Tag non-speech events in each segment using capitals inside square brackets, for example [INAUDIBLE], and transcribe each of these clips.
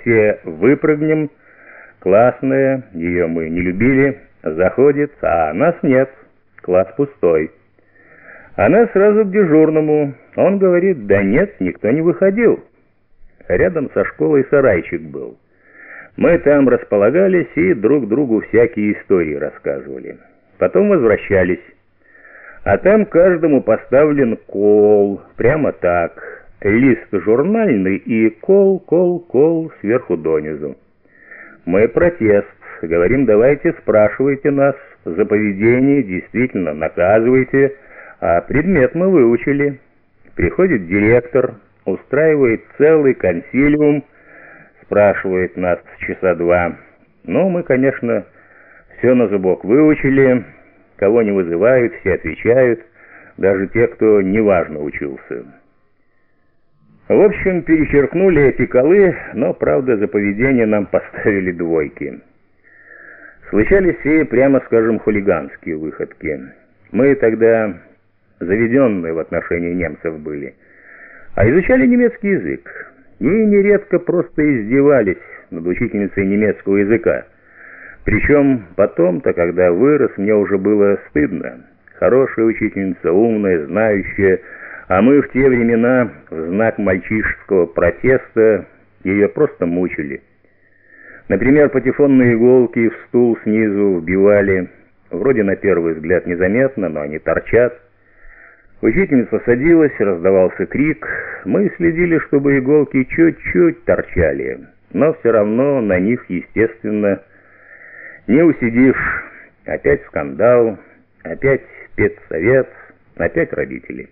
все выпрыгнем, классная, ее мы не любили, заходит, а нас нет, класс пустой. Она сразу к дежурному, он говорит, да нет, никто не выходил. Рядом со школой сарайчик был. Мы там располагались и друг другу всякие истории рассказывали. Потом возвращались. А там каждому поставлен кол, прямо так. Лист журнальный и кол, кол, кол сверху донизу. Мы протест. Говорим, давайте спрашивайте нас за поведение, действительно наказывайте, а предмет мы выучили. Приходит директор, устраивает целый консилиум, спрашивает нас часа два. Но мы, конечно, все на зубок выучили, кого не вызывают, все отвечают, даже те, кто неважно учился. В общем, перечеркнули эти колы, но, правда, за поведение нам [LAUGHS] поставили двойки. Случались и, прямо скажем, хулиганские выходки. Мы тогда заведенные в отношении немцев были, а изучали немецкий язык. И нередко просто издевались над учительницей немецкого языка. Причем потом-то, когда вырос, мне уже было стыдно. Хорошая учительница, умная, знающая, а мы в те времена в знак мальчишеского протеста ее просто мучили. Например, патефонные иголки в стул снизу вбивали, вроде на первый взгляд незаметно, но они торчат. Учительница садилась, раздавался крик. Мы следили, чтобы иголки чуть-чуть торчали, но все равно на них, естественно, не усидишь. Опять скандал, опять спецсовет, опять родители.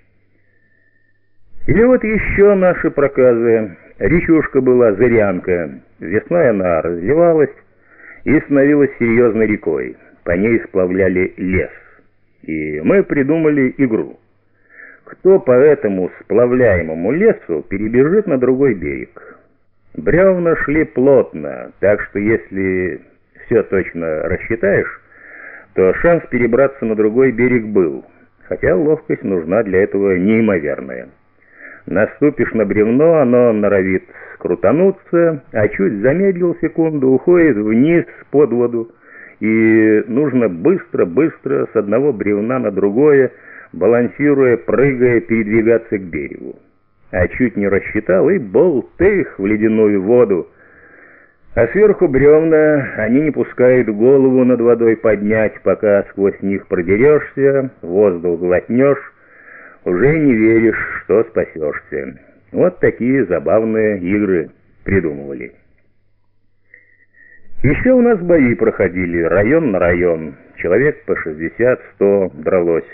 Или вот еще наши проказы. Речушка была зырянка. Весной она разливалась и становилась серьезной рекой. По ней сплавляли лес. И мы придумали игру. Кто по этому сплавляемому лесу перебежит на другой берег? Бревна шли плотно, так что если все точно рассчитаешь, то шанс перебраться на другой берег был, хотя ловкость нужна для этого неимоверная. Наступишь на бревно, оно норовит крутануться, а чуть замедлил секунду, уходит вниз под воду, и нужно быстро-быстро с одного бревна на другое, балансируя, прыгая, передвигаться к берегу. А чуть не рассчитал, и болтых в ледяную воду. А сверху бревна, они не пускают голову над водой поднять, пока сквозь них продерешься, воздух глотнешь, уже не веришь, что спасешься. Вот такие забавные игры придумывали. Еще у нас бои проходили, район на район. Человек по 60-100 дралось.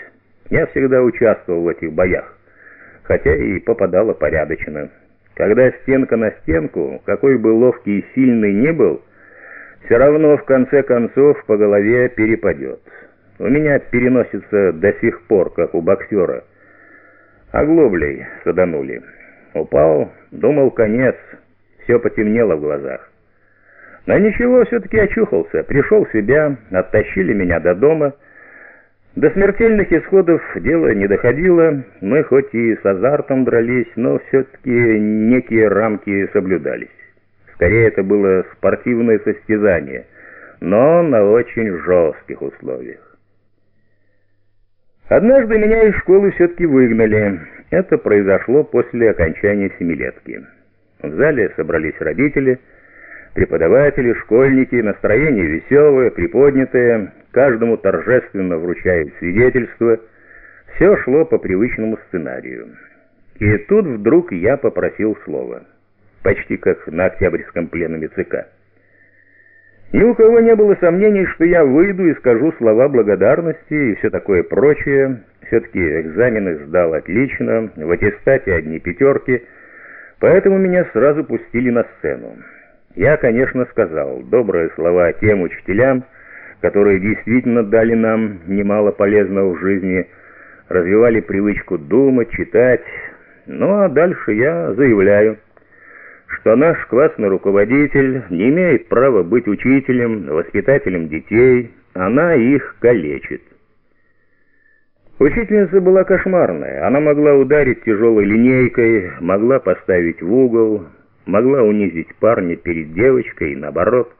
Я всегда участвовал в этих боях, хотя и попадало порядочно. Когда стенка на стенку, какой бы ловкий и сильный ни был, все равно в конце концов по голове перепадет. У меня переносится до сих пор, как у боксера – Оглоблей саданули. Упал, думал, конец. Все потемнело в глазах. Но ничего, все-таки очухался. Пришел в себя, оттащили меня до дома. До смертельных исходов дело не доходило. Мы хоть и с азартом дрались, но все-таки некие рамки соблюдались. Скорее, это было спортивное состязание, но на очень жестких условиях. Однажды меня из школы все-таки выгнали. Это произошло после окончания семилетки. В зале собрались родители, преподаватели, школьники, настроение веселое, приподнятое, каждому торжественно вручают свидетельство. Все шло по привычному сценарию. И тут вдруг я попросил слова. Почти как на Октябрьском пленуме ЦК. Ни у кого не было сомнений, что я выйду и скажу слова благодарности и все такое прочее. Все-таки экзамены сдал отлично, в аттестате одни пятерки, поэтому меня сразу пустили на сцену. Я, конечно, сказал добрые слова тем учителям, которые действительно дали нам немало полезного в жизни, развивали привычку думать, читать. Ну а дальше я заявляю что наш классный руководитель не имеет права быть учителем, воспитателем детей, она их калечит. Учительница была кошмарная, она могла ударить тяжелой линейкой, могла поставить в угол, могла унизить парня перед девочкой и наоборот.